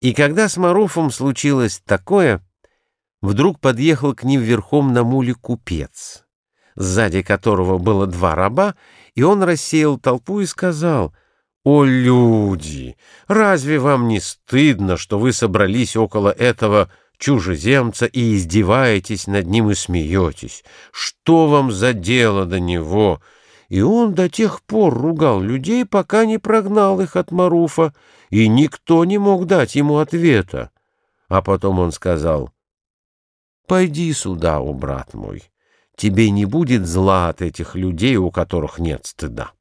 И когда с Маруфом случилось такое, вдруг подъехал к ним верхом на муле купец, сзади которого было два раба, и он рассеял толпу и сказал, «О, люди, разве вам не стыдно, что вы собрались около этого чужеземца и издеваетесь над ним и смеетесь? Что вам за дело до него?» И он до тех пор ругал людей, пока не прогнал их от Маруфа, и никто не мог дать ему ответа. А потом он сказал, «Пойди сюда, о брат мой, тебе не будет зла от этих людей, у которых нет стыда».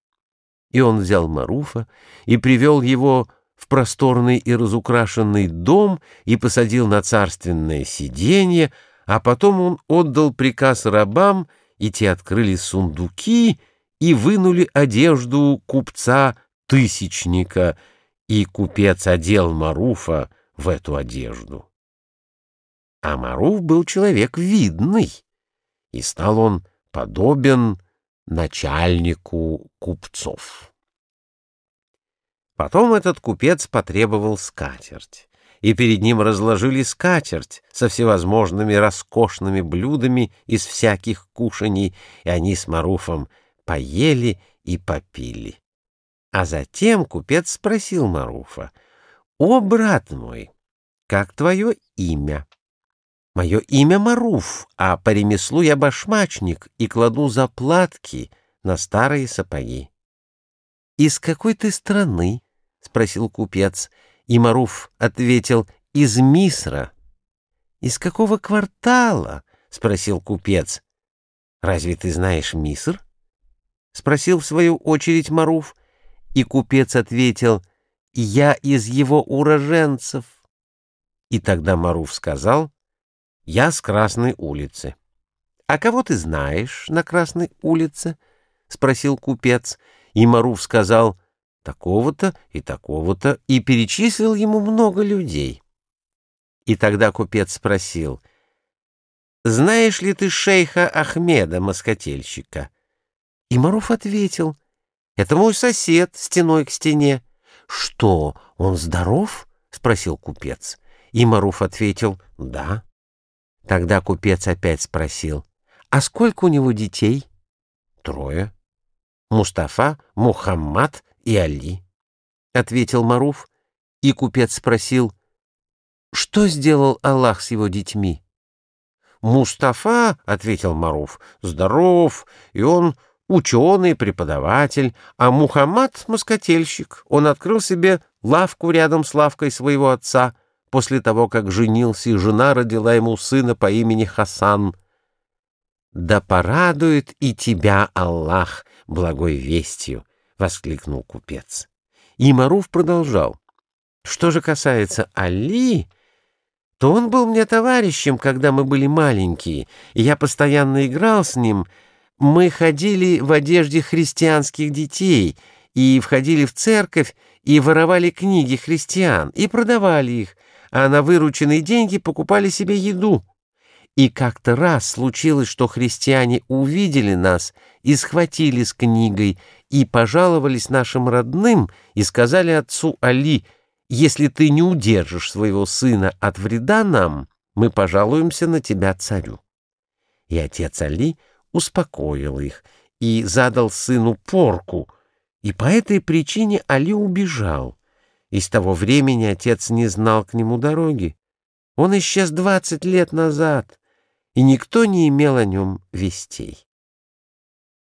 И он взял Маруфа и привел его в просторный и разукрашенный дом и посадил на царственное сиденье, а потом он отдал приказ рабам, и те открыли сундуки и вынули одежду купца-тысячника, и купец одел Маруфа в эту одежду. А Маруф был человек видный, и стал он подобен начальнику купцов. Потом этот купец потребовал скатерть, и перед ним разложили скатерть со всевозможными роскошными блюдами из всяких кушаний, и они с Маруфом поели и попили. А затем купец спросил Маруфа, «О, брат мой, как твое имя?» «Мое имя Маруф, а по ремеслу я башмачник и кладу заплатки на старые сапоги». «Из какой ты страны?» — спросил купец, и Маруф ответил, «Из Мисра». «Из какого квартала?» — спросил купец. «Разве ты знаешь Миср?» — спросил в свою очередь Маруф, и купец ответил, «Я из его уроженцев». И тогда Маруф сказал, «Я с Красной улицы». «А кого ты знаешь на Красной улице?» — спросил купец, и Маруф сказал, «Такого-то и такого-то», и перечислил ему много людей. И тогда купец спросил, «Знаешь ли ты шейха Ахмеда, москотельщика?» И Маруф ответил, «Это мой сосед, стеной к стене». «Что, он здоров?» — спросил купец. И Маруф ответил, «Да». Тогда купец опять спросил, «А сколько у него детей?» «Трое». «Мустафа, Мухаммад и Али», — ответил Маруф. И купец спросил, «Что сделал Аллах с его детьми?» «Мустафа», — ответил Маруф, — «здоров, и он ученый, преподаватель, а Мухаммад — москотельщик. Он открыл себе лавку рядом с лавкой своего отца после того, как женился, и жена родила ему сына по имени Хасан. «Да порадует и тебя Аллах благой вестью!» — воскликнул купец. И Маруф продолжал. «Что же касается Али...» то он был мне товарищем, когда мы были маленькие, и я постоянно играл с ним — мы ходили в одежде христианских детей и входили в церковь и воровали книги христиан и продавали их, а на вырученные деньги покупали себе еду. И как-то раз случилось, что христиане увидели нас и схватили с книгой, и пожаловались нашим родным и сказали отцу Али, «Если ты не удержишь своего сына от вреда нам, мы пожалуемся на тебя царю». И отец Али успокоил их и задал сыну порку, и по этой причине Али убежал. И с того времени отец не знал к нему дороги. Он исчез двадцать лет назад, и никто не имел о нем вестей.